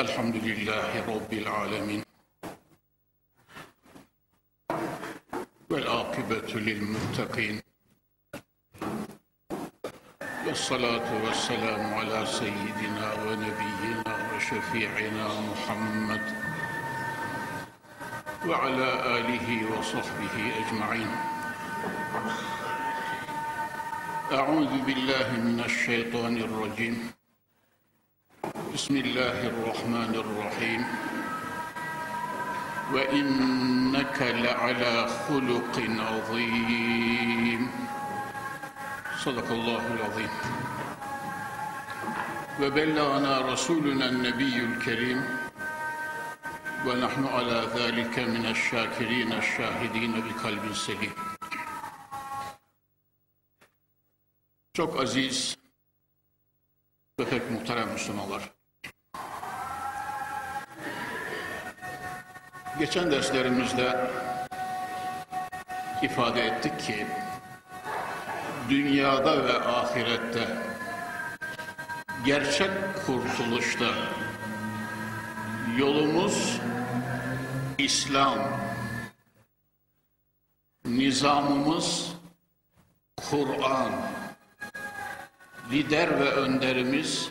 الحمد لله رب العالمين. والعاقبة للمتقين. والصلاة والسلام على سيدنا ونبينا وشفيعنا محمد وعلى آله وصحبه أجمعين. أعوذ بالله من الشيطان الرجيم. بسم الله الرحمن الرحيم وإنك لعلى خلق عظيم صدق الله العظيم وبلغنا رسولنا النبي الكريم ونحن على ذلك من الشاكرين الشاهدين بقلب سليم Çok aziz ve pek muhterem Müslümanlar. Geçen derslerimizde ifade ettik ki dünyada ve ahirette gerçek kurtuluşta yolumuz İslam, nizamımız Kur'an, lider ve önderimiz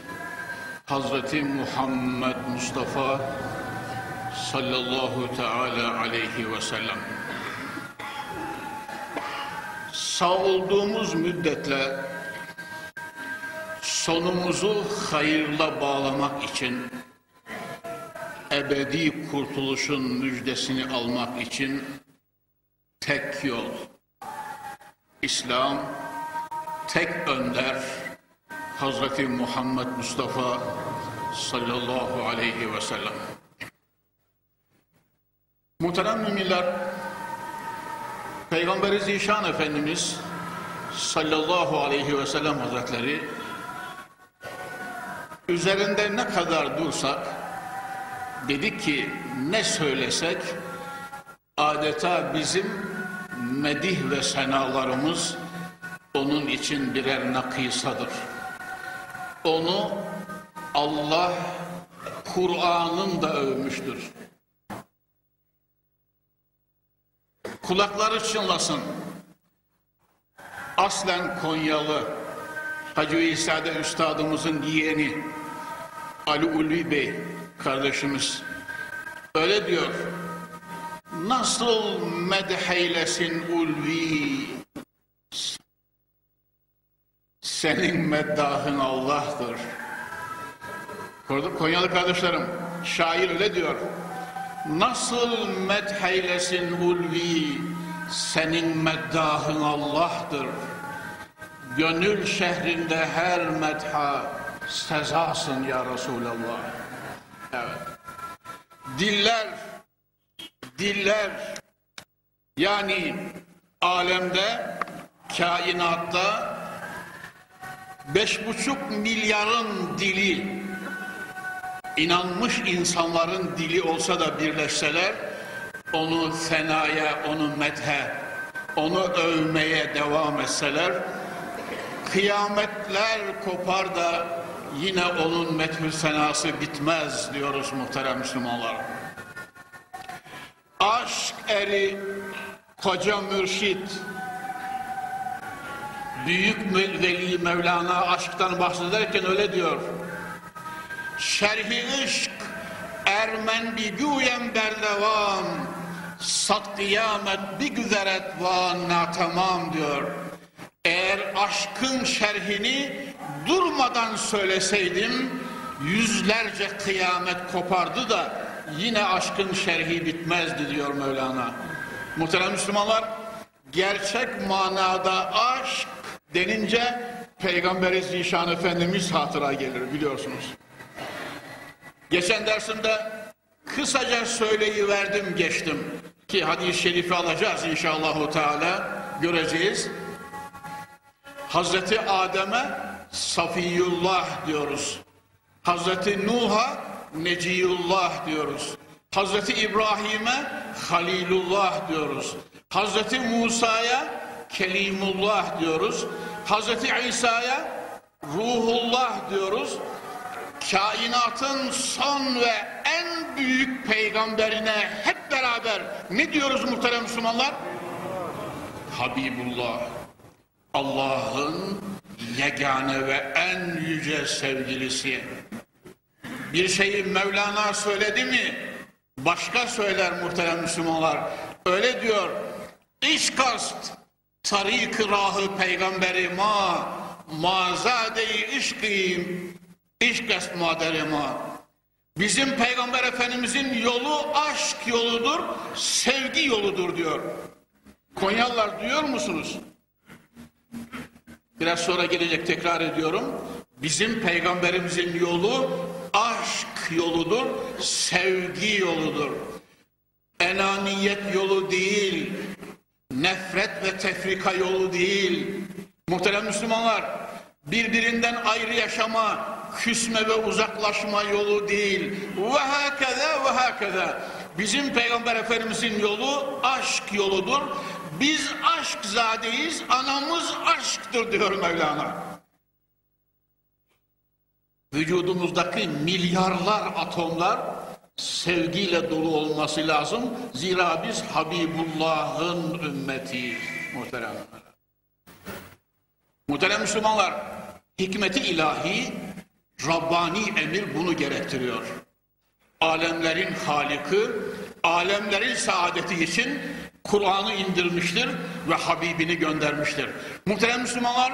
Hazreti Muhammed Mustafa sallallahu teala aleyhi ve sellem. Sağ olduğumuz müddetle sonumuzu hayırla bağlamak için ebedi kurtuluşun müjdesini almak için tek yol İslam tek önder Hazreti Muhammed Mustafa sallallahu aleyhi ve sellem. Muhterem müminler, Peygamberi Zişan Efendimiz sallallahu aleyhi ve sellem hazretleri üzerinde ne kadar dursak dedik ki ne söylesek adeta bizim medih ve senalarımız onun için birer nakısadır. Onu Allah Kur'an'ın da övmüştür. Kulakları çınlasın. Aslen Konyalı Hacı İsa'da Üstadımızın yeğeni Ali Ulvi Bey kardeşimiz öyle diyor. Nasıl medheylesin Ulvi senin meddahın Allah'tır. Konyalı kardeşlerim, şair öyle diyor. Nasıl medheylesin ulvi, senin meddahın Allah'tır. Gönül şehrinde her medha sezasın ya Resulallah. Evet. Diller, diller, yani alemde, kainatta beş buçuk milyarın dili inanmış insanların dili olsa da birleşseler onu senaya, onu methe, onu övmeye devam etseler kıyametler kopar da yine onun methü senası bitmez diyoruz muhterem Müslümanlar. Aşk eri koca mürşit Büyük Veli Mevlana aşktan bahsederken öyle diyor. Şerhi ışk ermen bir güyen berdevam sat kıyamet bir güzeret van natamam diyor. Eğer aşkın şerhini durmadan söyleseydim yüzlerce kıyamet kopardı da yine aşkın şerhi bitmezdi diyor Mevlana. Muhterem Müslümanlar gerçek manada aşk denince Peygamberi Zişan Efendimiz hatıra gelir biliyorsunuz. Geçen dersimde kısaca söyleyiverdim geçtim ki hadis-i şerifi alacağız inşallahu teala göreceğiz. Hazreti Adem'e Safiyullah diyoruz. Hazreti Nuh'a Neciyullah diyoruz. Hazreti İbrahim'e Halilullah diyoruz. Hazreti Musa'ya Kelimullah diyoruz. Hazreti İsa'ya Ruhullah diyoruz. Kainatın son ve en büyük peygamberine hep beraber ne diyoruz muhterem Müslümanlar? Habibullah. Allah'ın yegane ve en yüce sevgilisi. Bir şeyi Mevlana söyledi mi başka söyler muhterem Müslümanlar. Öyle diyor. İş kast tarik rahı peygamberi ma mazade-i işkim işk est maderi ma. Bizim peygamber efendimizin yolu aşk yoludur, sevgi yoludur diyor. Konyalılar duyuyor musunuz? Biraz sonra gelecek tekrar ediyorum. Bizim peygamberimizin yolu aşk yoludur, sevgi yoludur. Enaniyet yolu değil, nefret ve tefrika yolu değil. Muhterem Müslümanlar, birbirinden ayrı yaşama, küsme ve uzaklaşma yolu değil. Ve hakeza ve hakeza. Bizim Peygamber Efendimizin yolu aşk yoludur. Biz aşk zadeyiz, anamız aşktır diyor Mevlana. Vücudumuzdaki milyarlar atomlar sevgiyle dolu olması lazım. Zira biz Habibullah'ın ümmetiyiz muhterem. Muhterem Müslümanlar, hikmeti ilahi, Rabbani emir bunu gerektiriyor. Alemlerin Haliki, alemlerin saadeti için Kur'an'ı indirmiştir ve Habibini göndermiştir. Muhterem Müslümanlar,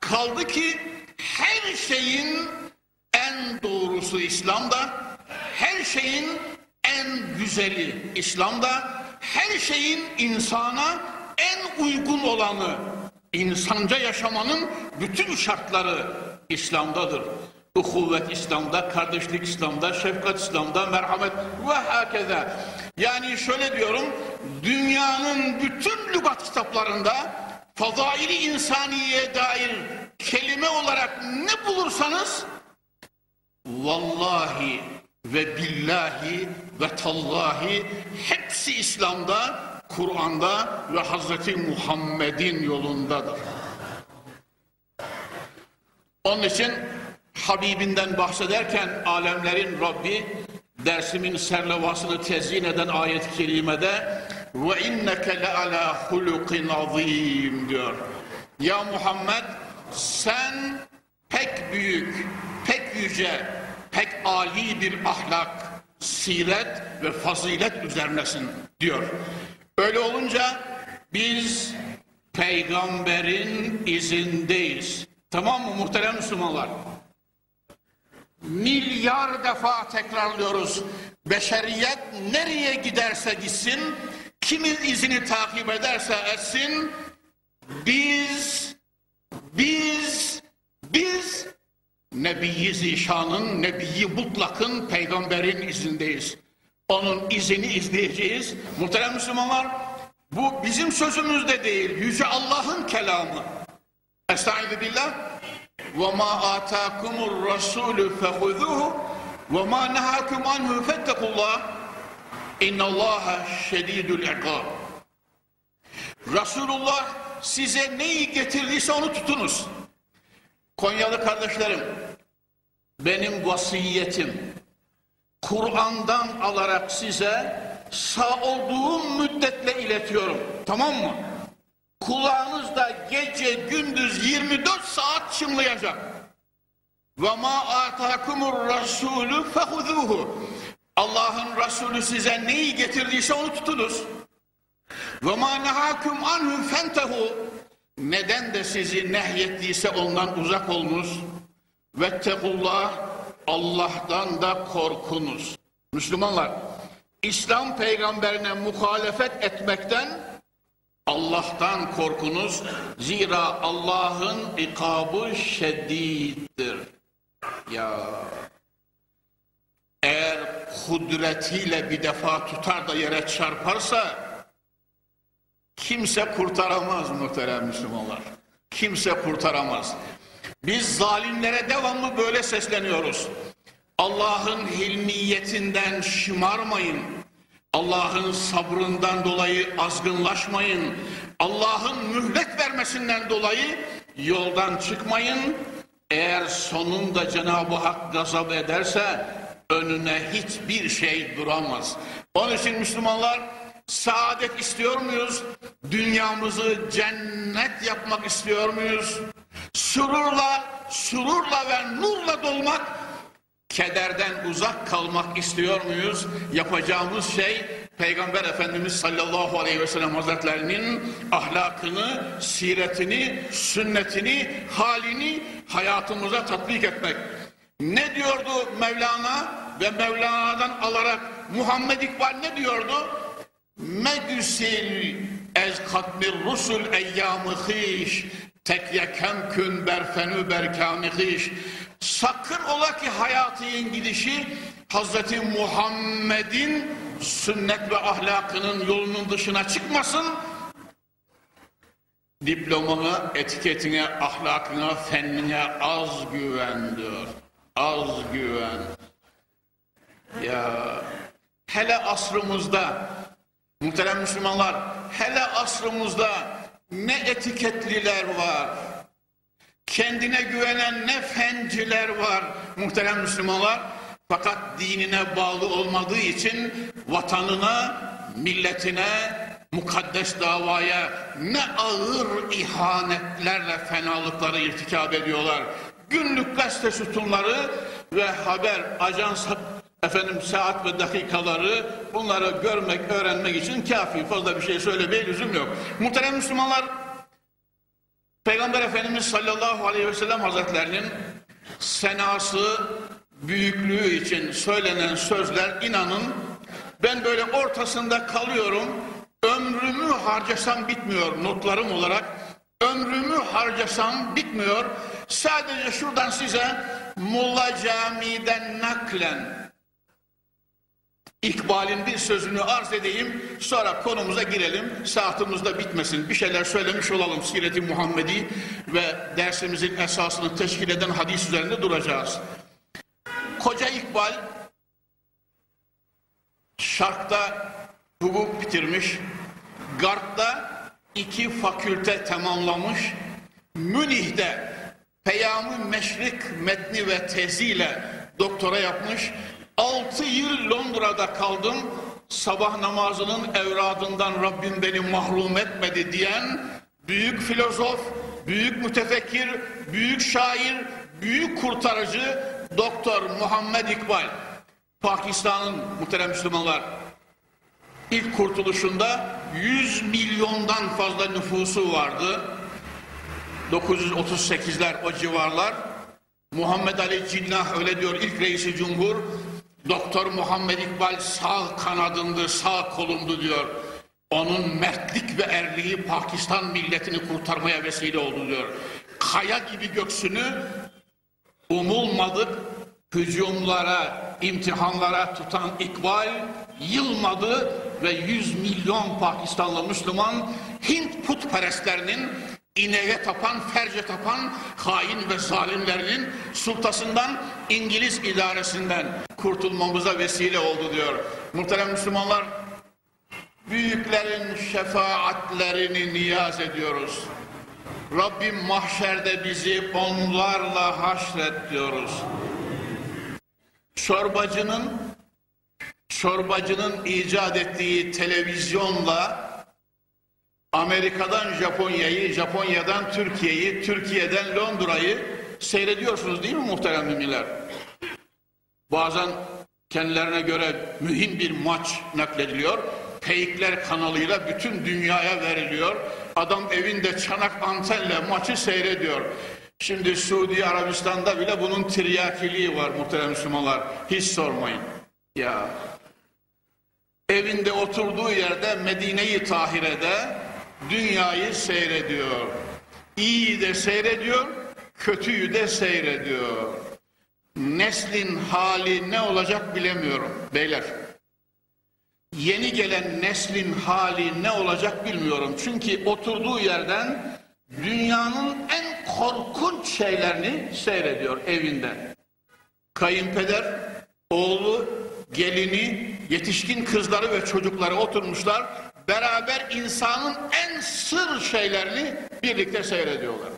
kaldı ki her şeyin en doğrusu İslam'da, her şeyin en güzeli İslam'da, her şeyin insana en uygun olanı, insanca yaşamanın bütün şartları İslam'dadır. Uhuvvet İslam'da, kardeşlik İslam'da, şefkat İslam'da, merhamet ve hakeza. Yani şöyle diyorum, dünyanın bütün lügat kitaplarında fazaili insaniye dair kelime olarak ne bulursanız vallahi ve billahi ve tallahi hepsi İslam'da, Kur'an'da ve Hazreti Muhammed'in yolundadır. Onun için Habibinden bahsederken alemlerin Rabbi dersimin serlevasını tezyin eden ayet-i kerimede ve inneke le ala hulukin azim diyor. Ya Muhammed sen pek büyük, pek yüce, pek ali bir ahlak, siret ve fazilet üzerinesin diyor. Öyle olunca biz peygamberin izindeyiz. Tamam mı muhterem Müslümanlar? Milyar defa tekrarlıyoruz. Beşeriyet nereye giderse gitsin, kimin izini takip ederse etsin, biz, biz, biz Nebi Zişan'ın, Nebi Mutlak'ın, peygamberin izindeyiz. Onun izini izleyeceğiz. Muhterem Müslümanlar, bu bizim sözümüz de değil, Yüce Allah'ın kelamı. Estaizu billah. وَمَا آتَاكُمُ الرَّسُولُ فَخُذُوهُ وَمَا نَهَاكُمْ عَنْهُ فَاتَّقُوا اللّٰهِ اِنَّ اللّٰهَ شَد۪يدُ الْعِقَابِ Resulullah size neyi getirdiyse onu tutunuz. Konyalı kardeşlerim, benim vasiyetim, Kur'an'dan alarak size sağ olduğum müddetle iletiyorum. Tamam mı? Kulağınızda gece gündüz 24 saat çınlayacak. Ve ma atakumur rasulü fehuzuhu. Allah'ın Resulü size neyi getirdiyse onu tutunuz. Ve ma nehakum anhu fentehu. Neden de sizi nehyettiyse ondan uzak olunuz. Vettekullah Allah'tan da korkunuz. Müslümanlar, İslam peygamberine muhalefet etmekten Allah'tan korkunuz. Zira Allah'ın ikabı şediddir. Ya eğer kudretiyle bir defa tutar da yere çarparsa kimse kurtaramaz muhterem Müslümanlar. Kimse kurtaramaz. Biz zalimlere devamlı böyle sesleniyoruz. Allah'ın hilmiyetinden şımarmayın. Allah'ın sabrından dolayı azgınlaşmayın. Allah'ın mühlet vermesinden dolayı yoldan çıkmayın. Eğer sonunda Cenab-ı Hak gazap ederse önüne hiçbir şey duramaz. Onun için Müslümanlar saadet istiyor muyuz? Dünyamızı cennet yapmak istiyor muyuz? Sururla, sururla ve nurla dolmak, kederden uzak kalmak istiyor muyuz? Yapacağımız şey Peygamber Efendimiz sallallahu aleyhi ve sellem hazretlerinin ahlakını, siretini, sünnetini, halini hayatımıza tatbik etmek. Ne diyordu Mevlana ve Mevlana'dan alarak Muhammed İkbal ne diyordu? Medüsil ez katmir rusul eyyamı hiş tek yekem kün berfenü berkâmi hiş sakın ola ki hayatın gidişi Hazreti Muhammed'in sünnet ve ahlakının yolunun dışına çıkmasın diplomana, etiketine, ahlakına, fennine az güven diyor. Az güven. Ya hele asrımızda muhterem Müslümanlar hele asrımızda ne etiketliler var. Kendine güvenen ne fenciler var muhterem Müslümanlar. Fakat dinine bağlı olmadığı için vatanına, milletine, mukaddes davaya ne ağır ihanetlerle fenalıkları irtikap ediyorlar. Günlük gazete sütunları ve haber, ajans, efendim saat ve dakikaları bunları görmek, öğrenmek için kafi. Fazla bir şey söylemeye lüzum yok. Muhterem Müslümanlar, Peygamber Efendimiz sallallahu aleyhi ve sellem hazretlerinin senası, büyüklüğü için söylenen sözler inanın ben böyle ortasında kalıyorum. Ömrümü harcasam bitmiyor notlarım olarak. Ömrümü harcasam bitmiyor. Sadece şuradan size Mulla Camii'den naklen İkbal'in bir sözünü arz edeyim. Sonra konumuza girelim. Saatimiz de bitmesin. Bir şeyler söylemiş olalım. Siret-i Muhammedi ve dersimizin esasını teşkil eden hadis üzerinde duracağız. Koca İkbal Şark'ta hukuk bitirmiş. Gard'da iki fakülte tamamlamış. Münih'de Peyam-ı Meşrik metni ve teziyle doktora yapmış. Altı yıl Londra'da kaldım. Sabah namazının evradından Rabbim beni mahrum etmedi diyen büyük filozof, büyük mütefekkir, büyük şair, büyük kurtarıcı Doktor Muhammed İkbal. Pakistan'ın muhterem Müslümanlar ilk kurtuluşunda 100 milyondan fazla nüfusu vardı. 938'ler o civarlar. Muhammed Ali Cinnah öyle diyor ilk reisi cumhur. Doktor Muhammed İkbal sağ kanadındı, sağ kolumdu diyor. Onun mertlik ve erliği Pakistan milletini kurtarmaya vesile oldu diyor. Kaya gibi göksünü umulmadık hücumlara, imtihanlara tutan İkbal yılmadı ve 100 milyon Pakistanlı Müslüman Hint putperestlerinin ineğe tapan, ferce tapan hain ve zalimlerinin sultasından İngiliz idaresinden kurtulmamıza vesile oldu diyor. Muhterem Müslümanlar büyüklerin şefaatlerini niyaz ediyoruz. Rabbim mahşerde bizi onlarla haşret diyoruz. Çorbacının çorbacının icat ettiği televizyonla Amerika'dan Japonya'yı, Japonya'dan Türkiye'yi, Türkiye'den Londra'yı seyrediyorsunuz değil mi muhterem müminler? Bazen kendilerine göre mühim bir maç naklediliyor. Peykler kanalıyla bütün dünyaya veriliyor. Adam evinde çanak antenle maçı seyrediyor. Şimdi Suudi Arabistan'da bile bunun tiryakiliği var muhterem Müslümanlar. Hiç sormayın. Ya evinde oturduğu yerde Medine-i Tahire'de dünyayı seyrediyor. İyiyi de seyrediyor, kötüyü de seyrediyor. Neslin hali ne olacak bilemiyorum beyler. Yeni gelen neslin hali ne olacak bilmiyorum. Çünkü oturduğu yerden dünyanın en korkunç şeylerini seyrediyor evinde. Kayınpeder, oğlu, gelini, yetişkin kızları ve çocukları oturmuşlar. Beraber insanın en sır şeylerini birlikte seyrediyorlar.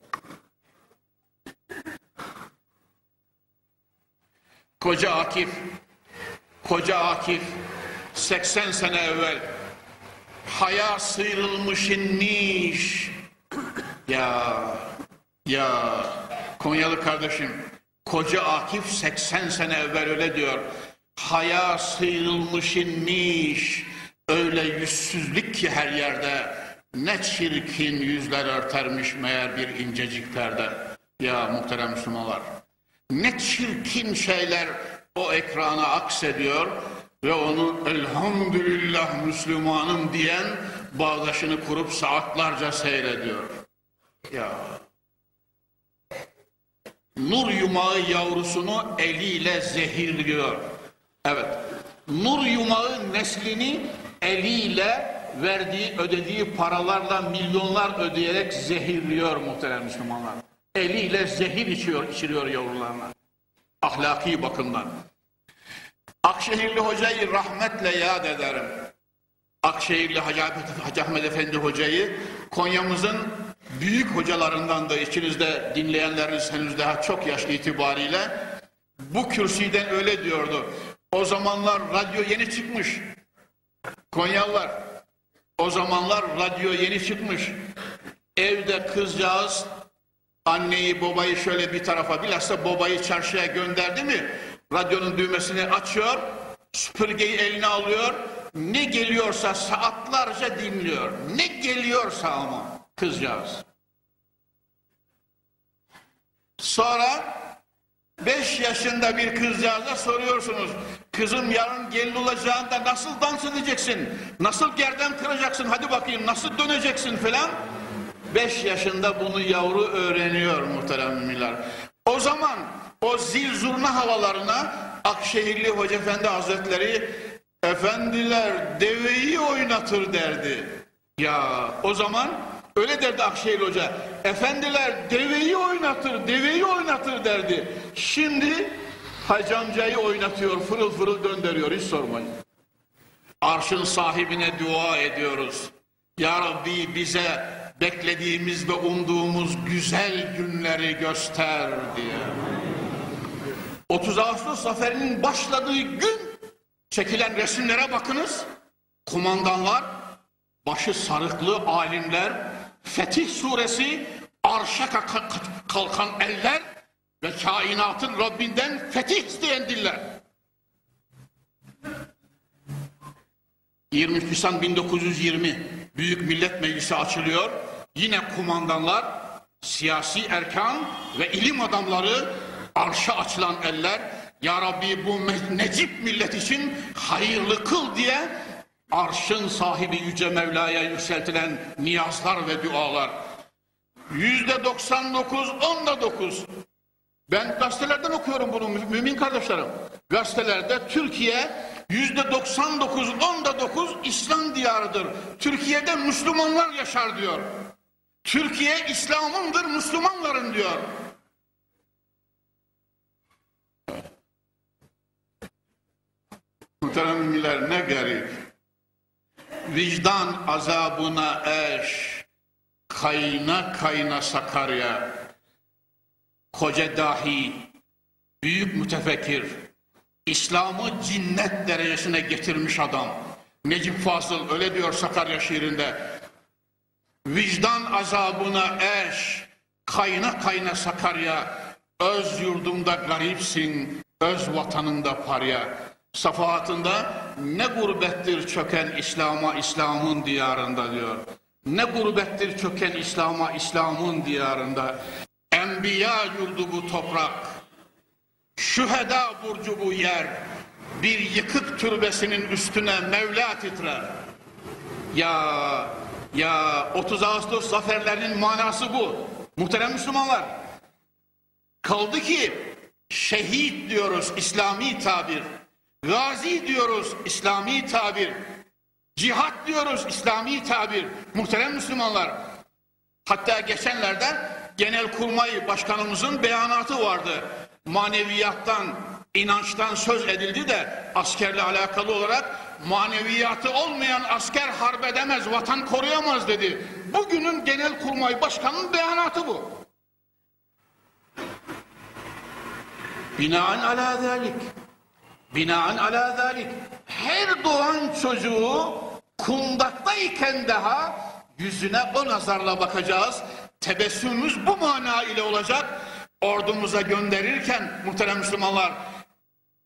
Koca Akif, Koca Akif 80 sene evvel haya sıyrılmış inmiş. Ya, ya Konyalı kardeşim, Koca Akif 80 sene evvel öyle diyor. Haya sıyrılmış inmiş. Öyle yüzsüzlük ki her yerde. Ne çirkin yüzler örtermiş meğer bir incecik perde. Ya muhterem Müslümanlar. Ne çirkin şeyler o ekrana aksediyor ve onu elhamdülillah Müslümanım diyen bağdaşını kurup saatlerce seyrediyor. Ya nur yumağı yavrusunu eliyle zehirliyor. Evet. Nur yumağı neslini eliyle verdiği, ödediği paralarla milyonlar ödeyerek zehirliyor muhterem Müslümanlar. Eliyle zehir içiyor, içiriyor yavrularına. Ahlaki bakımdan. Akşehirli hocayı rahmetle yad ederim. Akşehirli Hacı, Ahmet Efendi hocayı Konya'mızın büyük hocalarından da içinizde dinleyenleriniz henüz daha çok yaş itibariyle bu kürsüden öyle diyordu. O zamanlar radyo yeni çıkmış. Konyalılar o zamanlar radyo yeni çıkmış. Evde kızcağız anneyi babayı şöyle bir tarafa bilhassa babayı çarşıya gönderdi mi radyonun düğmesini açıyor süpürgeyi eline alıyor. Ne geliyorsa saatlerce dinliyor. Ne geliyorsa ama kızcağız. Sonra beş yaşında bir kızcağıza soruyorsunuz kızım yarın gelin olacağında nasıl dans edeceksin nasıl gerden kıracaksın hadi bakayım nasıl döneceksin falan Beş yaşında bunu yavru öğreniyor muhterem müminler. O zaman o zil zurna havalarına Akşehirli Hoca Efendi Hazretleri efendiler deveyi oynatır derdi. Ya o zaman öyle derdi Akşehirli Hoca. Efendiler deveyi oynatır, deveyi oynatır derdi. Şimdi Hacı amcayı oynatıyor, fırıl fırıl gönderiyor hiç sormayın. Arşın sahibine dua ediyoruz. Ya Rabbi bize beklediğimiz ve umduğumuz güzel günleri göster diye. 30 Ağustos zaferinin başladığı gün çekilen resimlere bakınız. Kumandanlar, başı sarıklı alimler, Fetih suresi, arşa kalkan eller ve kainatın Rabbinden fetih isteyen diller. 23 Nisan 1920 Büyük Millet Meclisi açılıyor. Yine kumandanlar, siyasi erkan ve ilim adamları arşa açılan eller Ya Rabbi bu necip millet için hayırlı kıl diye arşın sahibi Yüce Mevla'ya yükseltilen niyazlar ve dualar. Yüzde 99, onda dokuz. Ben gazetelerden okuyorum bunu mümin kardeşlerim. Gazetelerde Türkiye yüzde 99, onda dokuz İslam diyarıdır. Türkiye'de Müslümanlar yaşar diyor. Türkiye İslam'ındır, Müslümanların diyor. Muhteremler ne garip. Vicdan azabına eş, kayna kayna Sakarya, koca dahi, büyük mütefekkir, İslam'ı cinnet derecesine getirmiş adam. Necip Fazıl öyle diyor Sakarya şiirinde vicdan azabına eş, kayna kayna Sakarya, öz yurdumda garipsin, öz vatanında parya. Safahatında ne gurbettir çöken İslam'a İslam'ın diyarında diyor. Ne gurbettir çöken İslam'a İslam'ın diyarında. Enbiya yurdu bu toprak. Şüheda burcu bu yer. Bir yıkık türbesinin üstüne Mevla titrer. Ya ya 30 Ağustos zaferlerinin manası bu. Muhterem Müslümanlar. Kaldı ki şehit diyoruz İslami tabir. Gazi diyoruz İslami tabir. Cihat diyoruz İslami tabir. Muhterem Müslümanlar. Hatta geçenlerde Genelkurmay Başkanımızın beyanatı vardı. Maneviyattan, inançtan söz edildi de askerle alakalı olarak maneviyatı olmayan asker harp edemez, vatan koruyamaz dedi. Bugünün genel kurmay başkanının beyanatı bu. Binaen ala zalik. Binaen ala zalik. Her doğan çocuğu kundaktayken daha yüzüne o nazarla bakacağız. Tebessümümüz bu mana ile olacak. Ordumuza gönderirken muhterem Müslümanlar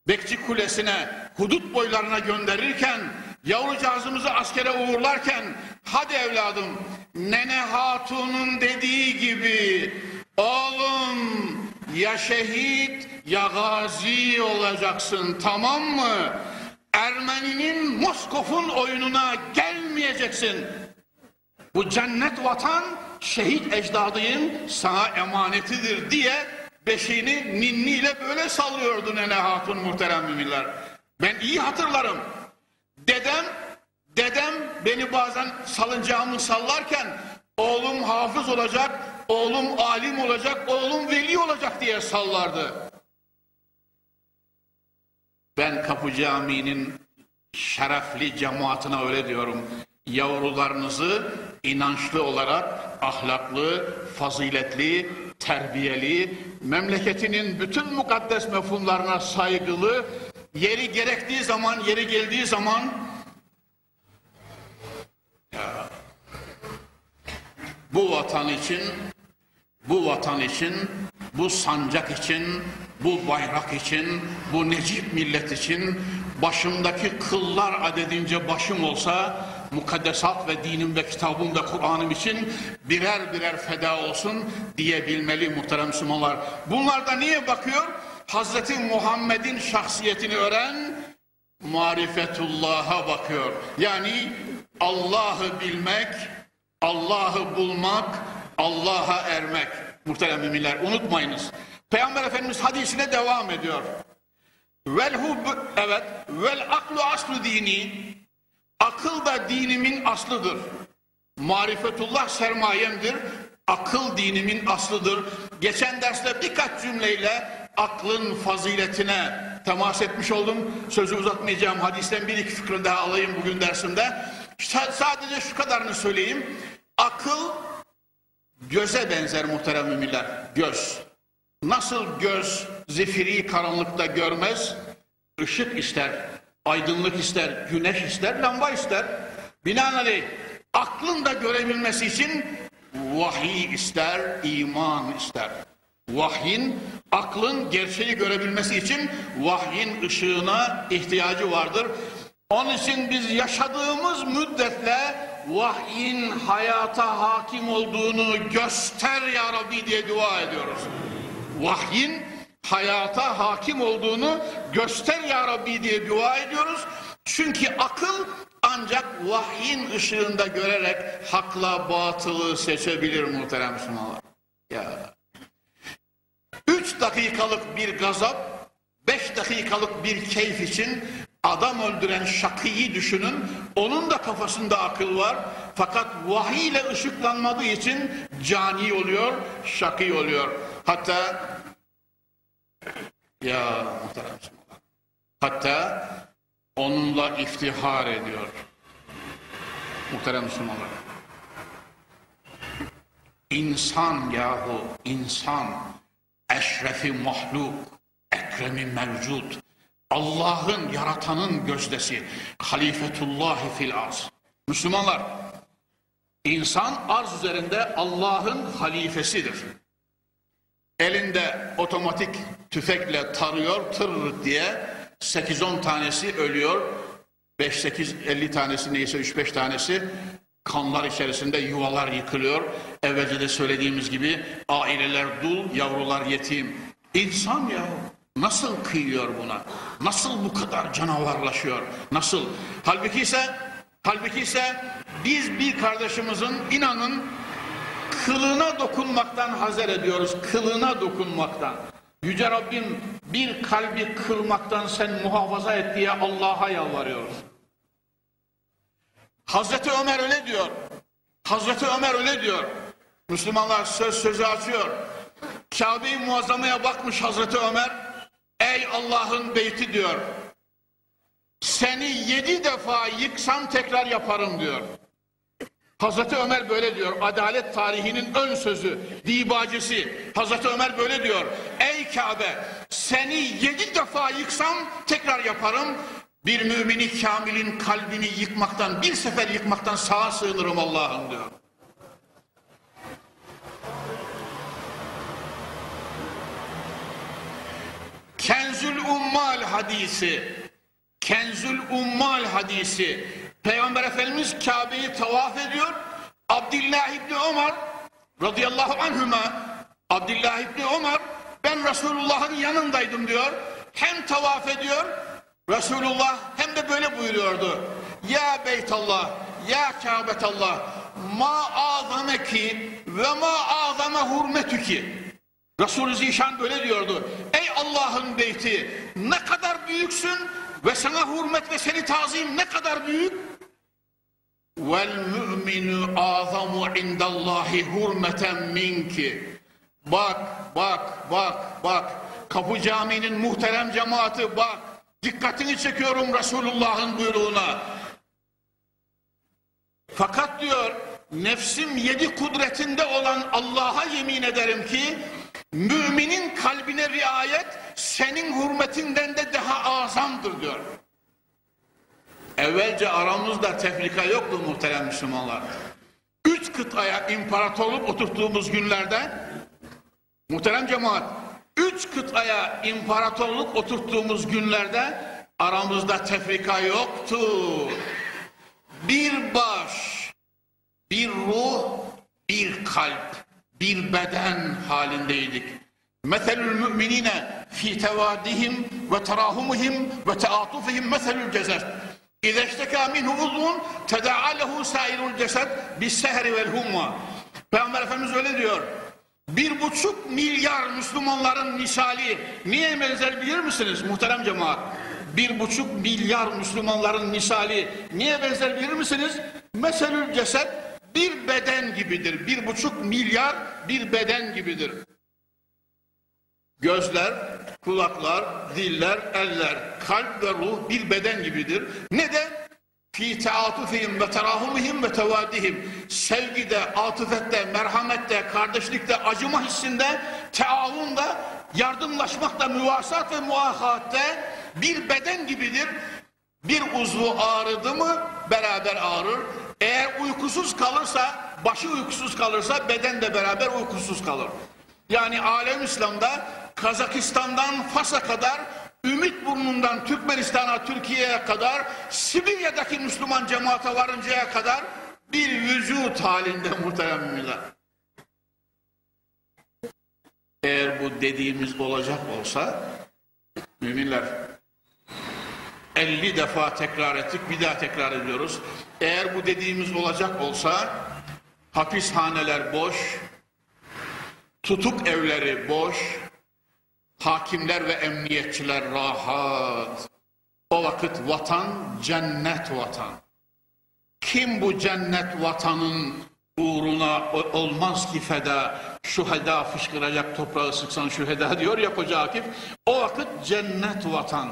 Bekçi Kulesi'ne, hudut boylarına gönderirken, yavrucağızımızı askere uğurlarken, hadi evladım, Nene Hatun'un dediği gibi, oğlum ya şehit ya gazi olacaksın tamam mı? Ermeninin Moskov'un oyununa gelmeyeceksin. Bu cennet vatan şehit ecdadının sana emanetidir diye beşiğini ninniyle böyle sallıyordu Nene Hatun muhterem müminler. Ben iyi hatırlarım. Dedem, dedem beni bazen salıncağımı sallarken oğlum hafız olacak, oğlum alim olacak, oğlum veli olacak diye sallardı. Ben Kapı Camii'nin şerefli cemaatine öyle diyorum. Yavrularınızı inançlı olarak ahlaklı, faziletli, terbiyeli, memleketinin bütün mukaddes mefhumlarına saygılı, yeri gerektiği zaman, yeri geldiği zaman ya, bu vatan için, bu vatan için, bu sancak için, bu bayrak için, bu necip millet için başımdaki kıllar adedince başım olsa mukaddesat ve dinim ve kitabım ve Kur'an'ım için birer birer feda olsun diyebilmeli muhterem Müslümanlar. Bunlar da niye bakıyor? Hazreti Muhammed'in şahsiyetini öğren, marifetullah'a bakıyor. Yani Allah'ı bilmek, Allah'ı bulmak, Allah'a ermek. Muhterem müminler unutmayınız. Peygamber Efendimiz hadisine devam ediyor. Vel hub evet vel aklu aslu dini akıl da dinimin aslıdır. Marifetullah sermayemdir. Akıl dinimin aslıdır. Geçen derste birkaç cümleyle aklın faziletine temas etmiş oldum. Sözü uzatmayacağım. Hadisten bir iki fikri daha alayım bugün dersimde. Sadece şu kadarını söyleyeyim. Akıl göze benzer muhterem müminler. Göz. Nasıl göz zifiri karanlıkta görmez, ışık ister, aydınlık ister, güneş ister, lamba ister. Binaenaleyh aklın da görebilmesi için vahiy ister, iman ister. Vahyin, aklın gerçeği görebilmesi için vahyin ışığına ihtiyacı vardır. Onun için biz yaşadığımız müddetle vahyin hayata hakim olduğunu göster ya Rabbi diye dua ediyoruz vahyin hayata hakim olduğunu göster ya Rabbi diye dua ediyoruz. Çünkü akıl ancak vahyin ışığında görerek hakla batılı seçebilir muhterem Müslümanlar. Ya. Üç dakikalık bir gazap, beş dakikalık bir keyif için adam öldüren şakıyı düşünün. Onun da kafasında akıl var. Fakat vahiy ile ışıklanmadığı için cani oluyor, şakî oluyor. Hatta ya muhterem Hatta onunla iftihar ediyor. Muhterem Müslümanlar. İnsan yahu insan eşrefi mahluk ekremi mevcut Allah'ın yaratanın gözdesi halifetullahi fil arz. Müslümanlar insan arz üzerinde Allah'ın halifesidir elinde otomatik tüfekle tarıyor tır diye 8-10 tanesi ölüyor. 5-8-50 tanesi neyse 3-5 tanesi kanlar içerisinde yuvalar yıkılıyor. Evvelce de söylediğimiz gibi aileler dul, yavrular yetim. İnsan ya nasıl kıyıyor buna? Nasıl bu kadar canavarlaşıyor? Nasıl? Halbuki ise halbuki ise biz bir kardeşimizin inanın kılına dokunmaktan hazer ediyoruz. Kılına dokunmaktan. Yüce Rabbim bir kalbi kırmaktan sen muhafaza et diye Allah'a yalvarıyoruz. Hazreti Ömer öyle diyor. Hazreti Ömer öyle diyor. Müslümanlar söz sözü açıyor. Kabe-i Muazzama'ya bakmış Hazreti Ömer. Ey Allah'ın beyti diyor. Seni yedi defa yıksam tekrar yaparım diyor. Hazreti Ömer böyle diyor. Adalet tarihinin ön sözü, dibacısı. Hazreti Ömer böyle diyor. Ey Kabe seni yedi defa yıksam tekrar yaparım. Bir mümini kamilin kalbini yıkmaktan, bir sefer yıkmaktan sağa sığınırım Allah'ım diyor. Kenzül Ummal hadisi. Kenzül Ummal hadisi. Peygamber Efendimiz Kabe'yi tavaf ediyor. Abdullah İbni Ömer radıyallahu anhüma Abdullah İbni Ömer ben Resulullah'ın yanındaydım diyor. Hem tavaf ediyor Resulullah hem de böyle buyuruyordu. Ya Beytallah, ya Kabetallah ma azameki ve ma azame hurmetüki. Resulü Zişan böyle diyordu. Ey Allah'ın beyti ne kadar büyüksün ve sana hürmet ve seni tazim ne kadar büyük. Vel mü'minu azamu indallahi hurmeten minki. Bak, bak, bak, bak. Kapı Camii'nin muhterem cemaati bak. Dikkatini çekiyorum Resulullah'ın buyruğuna. Fakat diyor nefsim yedi kudretinde olan Allah'a yemin ederim ki müminin kalbine riayet senin hürmetinden de daha azamdır diyor. Evvelce aramızda tefrika yoktu muhterem Müslümanlar. Üç kıtaya imparatorluk oturttuğumuz günlerde muhterem cemaat üç kıtaya imparatorluk oturttuğumuz günlerde aramızda tefrika yoktu. Bir baş, bir ruh, bir kalp, bir beden halindeydik. Meselül müminine fi tevadihim ve terahumihim ve teatufihim meselül cesed. Minhu uzun teda'a lehu sairul cesed bis sehri vel humma. Peygamber Efendimiz öyle diyor. Bir buçuk milyar Müslümanların misali niye benzer bilir misiniz muhterem cemaat? Bir buçuk milyar Müslümanların misali niye benzer bilir misiniz? Meselül ceset bir beden gibidir. Bir buçuk milyar bir beden gibidir. Gözler, kulaklar, diller, eller, kalp ve ruh bir beden gibidir. Neden? Fi teatufihim ve terahumihim ve tevadihim. Sevgide, atıfette, merhamette, kardeşlikte, acıma hissinde, teavunda, yardımlaşmakta, müvasat ve muahatte bir beden gibidir. Bir uzvu ağrıdı mı beraber ağrır. Eğer uykusuz kalırsa, başı uykusuz kalırsa beden de beraber uykusuz kalır. Yani alem İslam'da Kazakistan'dan Fas'a kadar, Ümit burnundan Türkmenistan'a, Türkiye'ye kadar, Sibirya'daki Müslüman cemaate varıncaya kadar bir vücut halinde muhterem müminler. Eğer bu dediğimiz olacak olsa, müminler 50 defa tekrar ettik, bir daha tekrar ediyoruz. Eğer bu dediğimiz olacak olsa, hapishaneler boş, tutuk evleri boş, hakimler ve emniyetçiler rahat. O vakit vatan cennet vatan. Kim bu cennet vatanın uğruna olmaz ki feda, şuheda fışkıracak toprağı sıksan şuheda diyor ya Koca Akif. O vakit cennet vatan.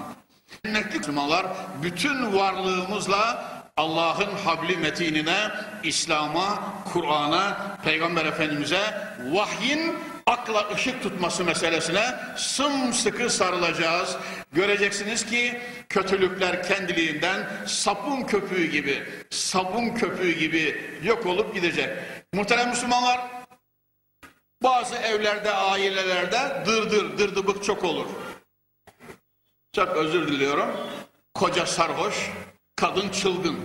Cennetlik Müslümanlar bütün varlığımızla Allah'ın habli metinine, İslam'a, Kur'an'a, Peygamber Efendimiz'e, vahyin akla ışık tutması meselesine sımsıkı sarılacağız. Göreceksiniz ki kötülükler kendiliğinden sapun köpüğü gibi, sabun köpüğü gibi yok olup gidecek. Muhterem Müslümanlar, bazı evlerde, ailelerde dırdır, dırdıbık çok olur. Çok özür diliyorum. Koca sarhoş, kadın çılgın.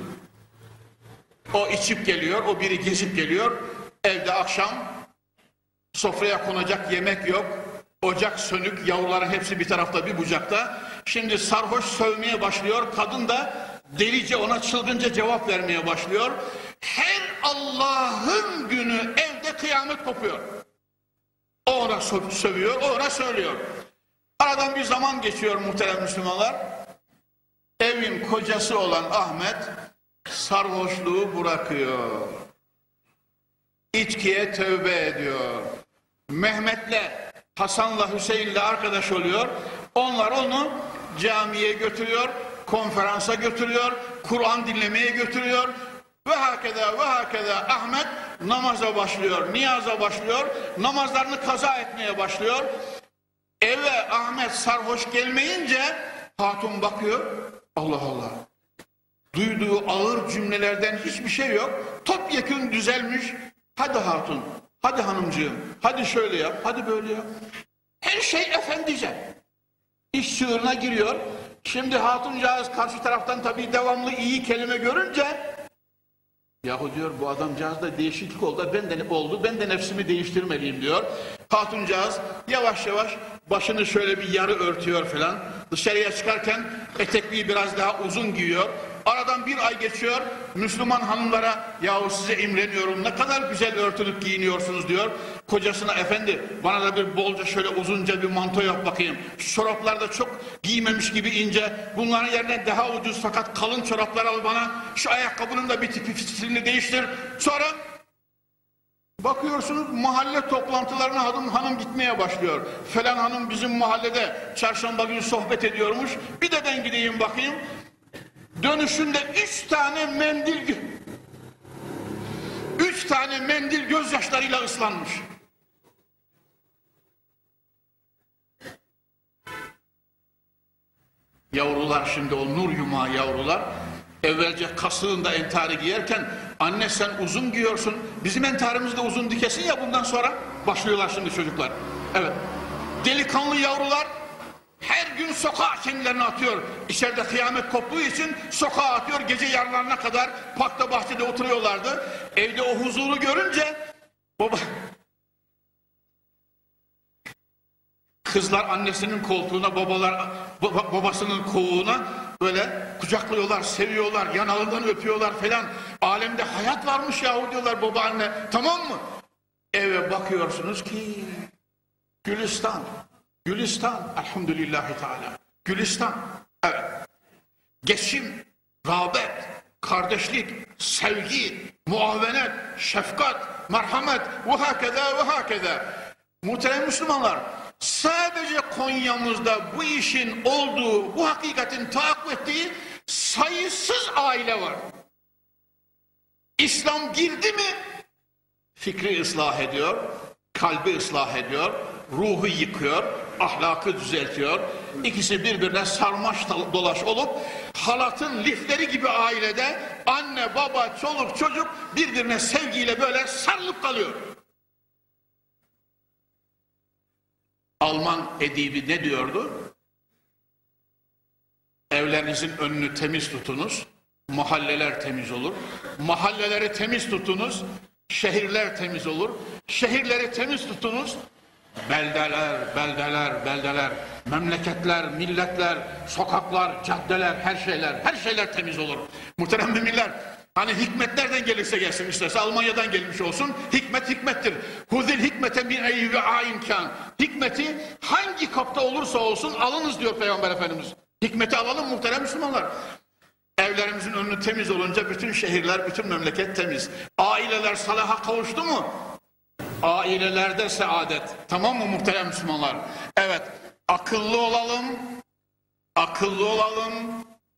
O içip geliyor, o biri gezip geliyor. Evde akşam sofraya konacak yemek yok. Ocak sönük, yavruların hepsi bir tarafta bir bucakta. Şimdi sarhoş sövmeye başlıyor. Kadın da delice ona çılgınca cevap vermeye başlıyor. Her Allah'ın günü evde kıyamet kopuyor. O ona sövüyor, o ona söylüyor. Aradan bir zaman geçiyor muhterem Müslümanlar. Evin kocası olan Ahmet sarhoşluğu bırakıyor. İçkiye tövbe ediyor. Mehmet'le Hasan'la Hüseyin'le arkadaş oluyor. Onlar onu camiye götürüyor, konferansa götürüyor, Kur'an dinlemeye götürüyor. Ve hakeda ve hakeda Ahmet namaza başlıyor, niyaza başlıyor, namazlarını kaza etmeye başlıyor. Eve Ahmet sarhoş gelmeyince hatun bakıyor. Allah Allah. Duyduğu ağır cümlelerden hiçbir şey yok. Topyekun düzelmiş. Hadi hatun, hadi hanımcığım, hadi şöyle yap, hadi böyle yap. Her şey efendice. İş çığırına giriyor. Şimdi hatuncağız karşı taraftan tabii devamlı iyi kelime görünce Yahu diyor bu adamcağızda değişiklik oldu. Ben de oldu. Ben de nefsimi değiştirmeliyim diyor. Hatuncağız yavaş yavaş başını şöyle bir yarı örtüyor falan. Dışarıya çıkarken etekliği biraz daha uzun giyiyor. Aradan bir ay geçiyor. Müslüman hanımlara yahu size imreniyorum ne kadar güzel örtülüp giyiniyorsunuz diyor. Kocasına efendi bana da bir bolca şöyle uzunca bir manto yap bakayım. Çoraplar da çok giymemiş gibi ince. Bunların yerine daha ucuz fakat kalın çoraplar al bana. Şu ayakkabının da bir tipi fitilini değiştir. Sonra Bakıyorsunuz mahalle toplantılarına hanım hanım gitmeye başlıyor. Falan hanım bizim mahallede çarşamba günü sohbet ediyormuş. Bir de ben gideyim bakayım. Dönüşünde üç tane mendil üç tane mendil gözyaşlarıyla ıslanmış. Yavrular şimdi o nur yumağı yavrular evvelce kasığında entari giyerken anne sen uzun giyiyorsun bizim entarimiz de uzun dikesin ya bundan sonra başlıyorlar şimdi çocuklar. Evet delikanlı yavrular her gün sokağa kendilerini atıyor. İçeride kıyamet koptuğu için sokağa atıyor. Gece yarılarına kadar parkta bahçede oturuyorlardı. Evde o huzuru görünce baba Kızlar annesinin koltuğuna, babalar baba, babasının kovuğuna böyle kucaklıyorlar, seviyorlar, yanağından öpüyorlar falan. Alemde hayat varmış yahu diyorlar babaanne. Tamam mı? Eve bakıyorsunuz ki Gülistan. Gülistan. Elhamdülillahi Teala. Gülistan. Evet. Geçim, rağbet, kardeşlik, sevgi, muavenet, şefkat, merhamet ve hakeza ve hakeza. Muhterem Müslümanlar, sadece Konya'mızda bu işin olduğu, bu hakikatin tahakkuk ettiği sayısız aile var. İslam girdi mi fikri ıslah ediyor, kalbi ıslah ediyor, ruhu yıkıyor, ahlakı düzeltiyor. İkisi birbirine sarmaş dolaş olup halatın lifleri gibi ailede anne, baba, çoluk, çocuk birbirine sevgiyle böyle sarılıp kalıyor. Alman edibi ne diyordu? Evlerinizin önünü temiz tutunuz, mahalleler temiz olur. Mahalleleri temiz tutunuz, şehirler temiz olur. Şehirleri temiz tutunuz, beldeler, beldeler, beldeler, memleketler, milletler, sokaklar, caddeler, her şeyler, her şeyler temiz olur. Muhterem müminler, hani hikmet nereden gelirse gelsin isterse Almanya'dan gelmiş olsun, hikmet hikmettir. Huzil hikmete bir eyyi ve imkan. Hikmeti hangi kapta olursa olsun alınız diyor Peygamber Efendimiz. Hikmeti alalım muhterem Müslümanlar. Evlerimizin önü temiz olunca bütün şehirler, bütün memleket temiz. Aileler salaha kavuştu mu? Ailelerde saadet. Tamam mı muhterem Müslümanlar? Evet. Akıllı olalım. Akıllı olalım.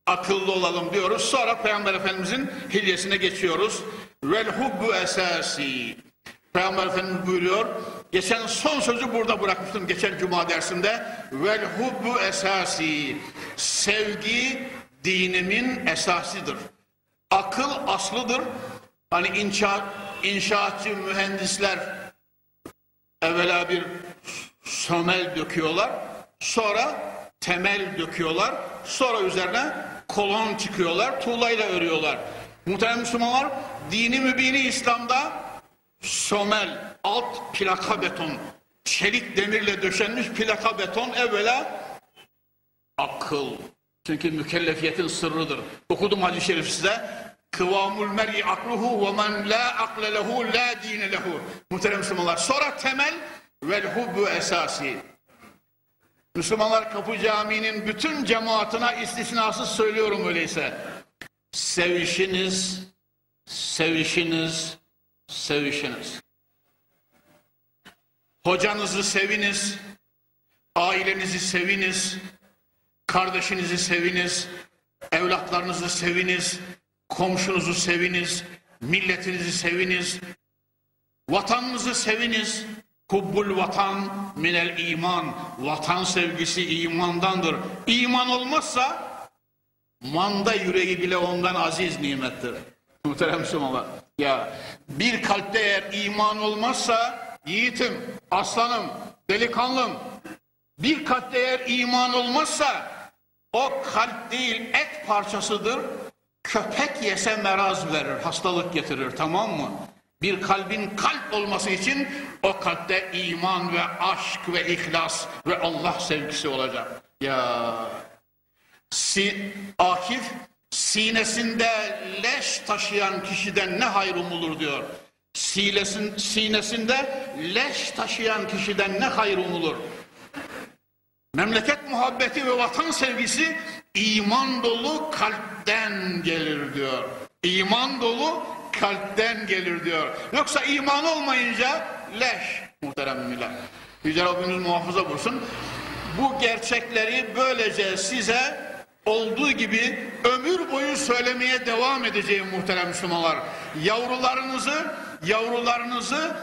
Akıllı olalım diyoruz. Sonra Peygamber Efendimizin hilyesine geçiyoruz. Vel hubbu esasi. Peygamber Efendimiz buyuruyor. Geçen son sözü burada bırakmıştım geçen cuma dersinde. Vel hubbu esasi. Sevgi dinimin esasıdır. Akıl aslıdır. Hani inşaat, inşaatçı mühendisler evvela bir sömel döküyorlar. Sonra temel döküyorlar. Sonra üzerine kolon çıkıyorlar. Tuğlayla örüyorlar. Muhterem Müslümanlar dini mübini İslam'da sömel, alt plaka beton, çelik demirle döşenmiş plaka beton evvela akıl. Çünkü mükellefiyetin sırrıdır. Okudum hadis-i şerif size. Kıvamul mer'i akluhu ve men la akle lehu la dine lehu. Muhterem Müslümanlar. Sonra temel vel hubbu esasi. Müslümanlar Kapı Camii'nin bütün cemaatine istisnasız söylüyorum öyleyse. Sevişiniz, sevişiniz, sevişiniz. Hocanızı seviniz, ailenizi seviniz, kardeşinizi seviniz, evlatlarınızı seviniz, komşunuzu seviniz, milletinizi seviniz, vatanınızı seviniz, Hubbul vatan minel iman. Vatan sevgisi imandandır. İman olmazsa manda yüreği bile ondan aziz nimettir. Muhterem Müslümanlar. Ya bir kalpte eğer iman olmazsa yiğitim, aslanım, delikanlım bir kalpte eğer iman olmazsa o kalp değil et parçasıdır. Köpek yese meraz verir, hastalık getirir tamam mı? Bir kalbin kalp olması için o kalpte iman ve aşk ve ihlas ve Allah sevgisi olacak. Ya si, Akif sinesinde leş taşıyan kişiden ne hayır umulur diyor. Sinesin, sinesinde leş taşıyan kişiden ne hayır umulur. Memleket muhabbeti ve vatan sevgisi iman dolu kalpten gelir diyor. İman dolu kalpten gelir diyor. Yoksa iman olmayınca leş muhterem millet. Yüce Rabbimiz muhafaza bulsun. Bu gerçekleri böylece size olduğu gibi ömür boyu söylemeye devam edeceğim muhterem Müslümanlar. Yavrularınızı, yavrularınızı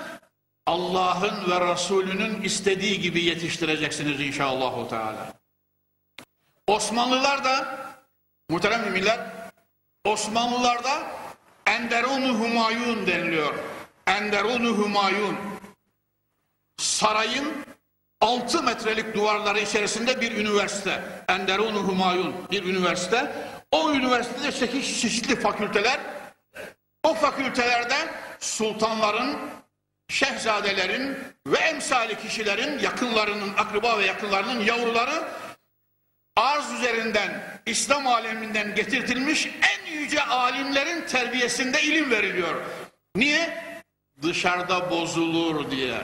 Allah'ın ve Resulünün istediği gibi yetiştireceksiniz inşallah. Teala. Osmanlılar da muhterem müminler Osmanlılarda Enderun Humayun deniliyor. Enderun Humayun sarayın 6 metrelik duvarları içerisinde bir üniversite. Enderun Humayun bir üniversite. O üniversitede 8 çeşitli fakülteler. O fakültelerde sultanların, şehzadelerin ve emsali kişilerin yakınlarının, akraba ve yakınlarının yavruları arz üzerinden, İslam aleminden getirtilmiş en yüce alimlerin terbiyesinde ilim veriliyor. Niye? Dışarıda bozulur diye.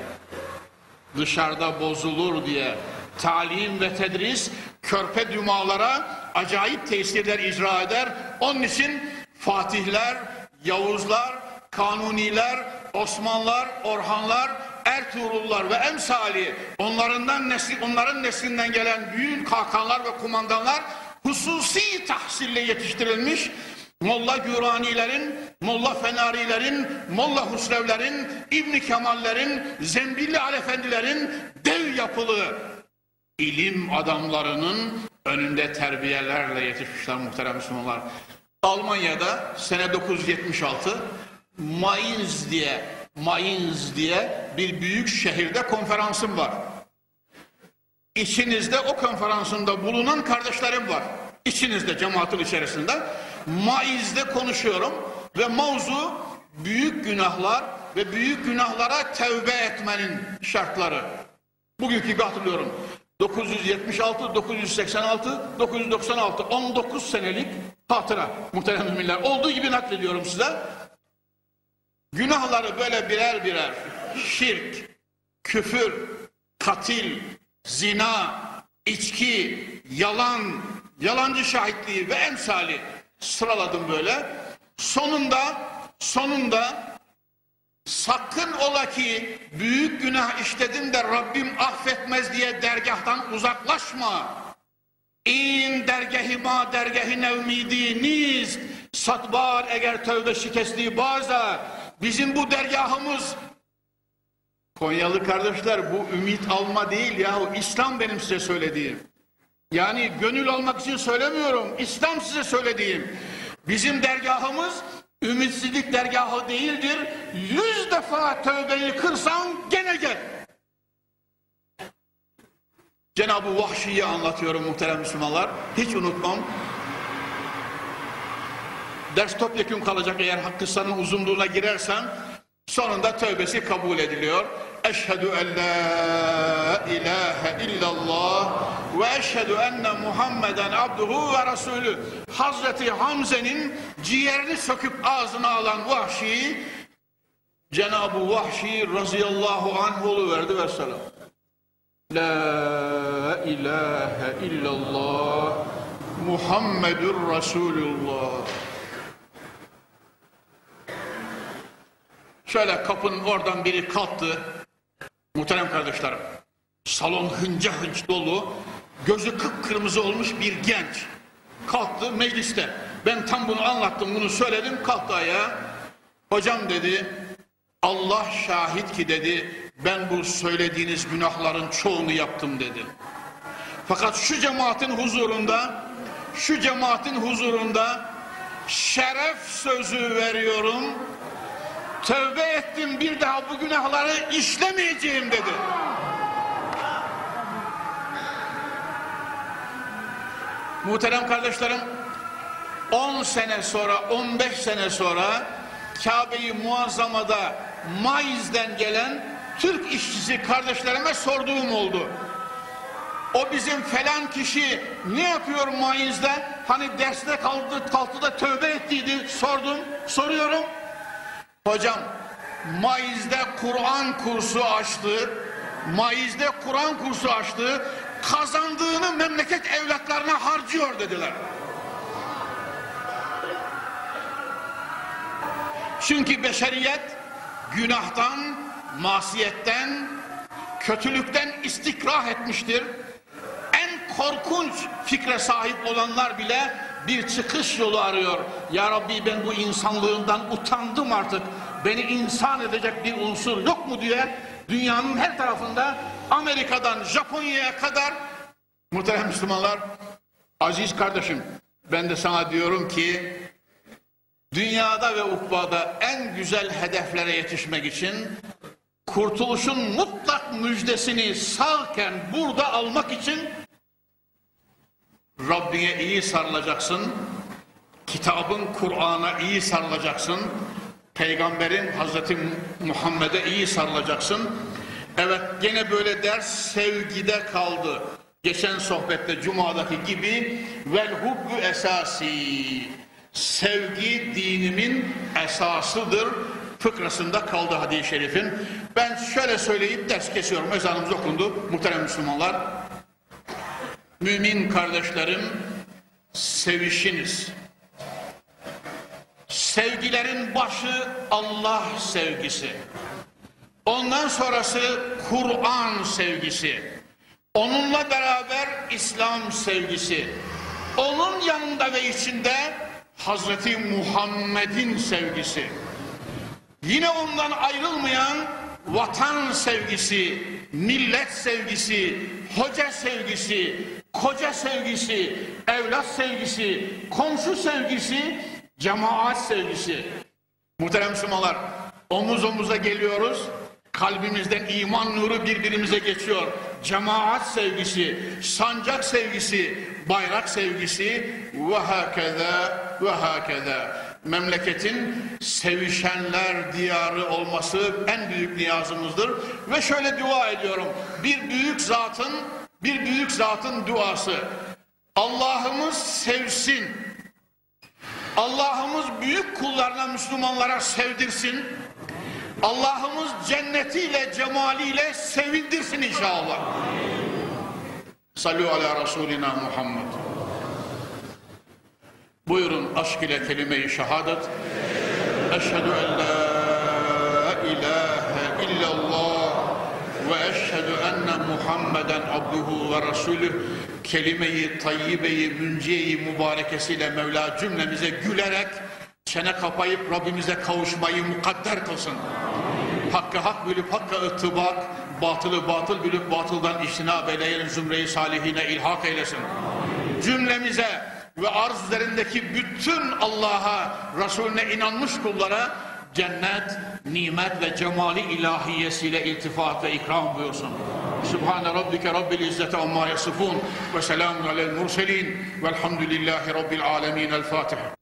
Dışarıda bozulur diye. Talim ve tedris körpe dümalara acayip tesirler icra eder. Onun için Fatihler, Yavuzlar, Kanuniler, Osmanlılar, Orhanlar, Ertuğrullar ve emsali onlarından nesli, onların neslinden gelen büyük hakanlar ve kumandanlar hususi tahsille yetiştirilmiş Molla Güranilerin, Molla Fenarilerin, Molla Husrevlerin, İbni Kemallerin, Zembilli Alefendilerin dev yapılı ilim adamlarının önünde terbiyelerle yetişmişler muhterem Müslümanlar. Almanya'da sene 976 Mainz diye Mainz diye bir büyük şehirde konferansım var. İçinizde o konferansında bulunan kardeşlerim var. İçinizde cemaatin içerisinde Mainz'de konuşuyorum ve mavzu büyük günahlar ve büyük günahlara tevbe etmenin şartları. Bugünkü hatırlıyorum. 976, 986, 996, 19 senelik hatıra muhterem müminler. Olduğu gibi naklediyorum size. Günahları böyle birer birer şirk, küfür, katil, zina, içki, yalan, yalancı şahitliği ve emsali sıraladım böyle. Sonunda sonunda sakın ola ki büyük günah işledim de Rabbim affetmez diye dergahtan uzaklaşma. İn dergahima dergahi nevmidi niz satbar eğer tövbe şikesti baza bizim bu dergahımız Konyalı kardeşler bu ümit alma değil yahu İslam benim size söylediğim. Yani gönül almak için söylemiyorum. İslam size söylediğim. Bizim dergahımız ümitsizlik dergahı değildir. Yüz defa tövbeyi kırsan gene gel. Cenab-ı Vahşi'yi anlatıyorum muhterem Müslümanlar. Hiç unutmam. Ders topyekun kalacak eğer hakkısanın uzunluğuna girersen sonunda tövbesi kabul ediliyor. Eşhedü en la ilahe illallah ve eşhedü enne Muhammeden abduhu ve resulü. Hazreti Hamze'nin ciğerini söküp ağzına alan Vahşi Cenab-ı Vahşi razıyallahu anh verdi ve selam. La ilahe illallah Muhammedur Resulullah. Şöyle kapının oradan biri kalktı. Muhterem kardeşlerim. Salon hınca hınç dolu. Gözü kıpkırmızı olmuş bir genç. Kalktı mecliste. Ben tam bunu anlattım, bunu söyledim. Kalktı ayağa. Hocam dedi, Allah şahit ki dedi, ben bu söylediğiniz günahların çoğunu yaptım dedi. Fakat şu cemaatin huzurunda, şu cemaatin huzurunda şeref sözü veriyorum. Tövbe ettim bir daha bu günahları işlemeyeceğim dedi. Muhterem kardeşlerim 10 sene sonra 15 sene sonra Kabe-i Muazzama'da Maiz'den gelen Türk işçisi kardeşlerime sorduğum oldu. O bizim falan kişi ne yapıyor Maiz'de? Hani derste kaldı, kalktı da tövbe ettiydi. Sordum, soruyorum. Hocam Maiz'de Kur'an kursu açtı. Maiz'de Kur'an kursu açtı. Kazandığını memleket evlatlarına harcıyor dediler. Çünkü beşeriyet günahtan, masiyetten, kötülükten istikrah etmiştir. En korkunç fikre sahip olanlar bile bir çıkış yolu arıyor. Ya Rabbi ben bu insanlığından utandım artık. Beni insan edecek bir unsur yok mu diye dünyanın her tarafında Amerika'dan Japonya'ya kadar muhterem Müslümanlar aziz kardeşim ben de sana diyorum ki dünyada ve ukbada en güzel hedeflere yetişmek için kurtuluşun mutlak müjdesini sağken burada almak için Rabbine iyi sarılacaksın. Kitabın Kur'an'a iyi sarılacaksın. Peygamberin Hazreti Muhammed'e iyi sarılacaksın. Evet gene böyle ders sevgide kaldı. Geçen sohbette Cuma'daki gibi vel hubbu esasi. Sevgi dinimin esasıdır fıkrasında kaldı hadis-i şerifin. Ben şöyle söyleyip ders kesiyorum. Ezanımız okundu. Muhterem Müslümanlar. Mümin kardeşlerim sevişiniz. Sevgilerin başı Allah sevgisi. Ondan sonrası Kur'an sevgisi. Onunla beraber İslam sevgisi. Onun yanında ve içinde Hazreti Muhammed'in sevgisi. Yine ondan ayrılmayan vatan sevgisi, millet sevgisi, hoca sevgisi, koca sevgisi, evlat sevgisi, komşu sevgisi, cemaat sevgisi. Muhterem Müslümanlar, omuz omuza geliyoruz, kalbimizden iman nuru birbirimize geçiyor. Cemaat sevgisi, sancak sevgisi, bayrak sevgisi ve hakeza ve hakeza. Memleketin sevişenler diyarı olması en büyük niyazımızdır. Ve şöyle dua ediyorum. Bir büyük zatın, bir büyük zatın duası. Allah'ımız sevsin. Allah'ımız büyük kullarına, Müslümanlara sevdirsin. Allah'ımız cennetiyle, cemaliyle sevindirsin inşallah. Salü ala Resulina Muhammed. Buyurun aşk ile kelime-i şehadet. Eşhedü en la ilahe illallah ve eşhedü enne Muhammeden abduhu ve resulüh kelime-i tayyibeyi, münciyeyi mübarekesiyle Mevla cümlemize gülerek çene kapayıp Rabbimize kavuşmayı mukadder kılsın. Hakkı hak bilip hakka ıttibak, batılı batıl bilip batıldan iştinab eyleyen zümre-i salihine ilhak eylesin. Cümlemize ve arz üzerindeki bütün Allah'a, Resulüne inanmış kullara cennet, nimet ve cemali ilahiyesiyle iltifat ve ikram buyursun. Subhane rabbike rabbil izzete amma yasifun ve selamun alel murselin velhamdülillahi rabbil alemin. El Fatiha.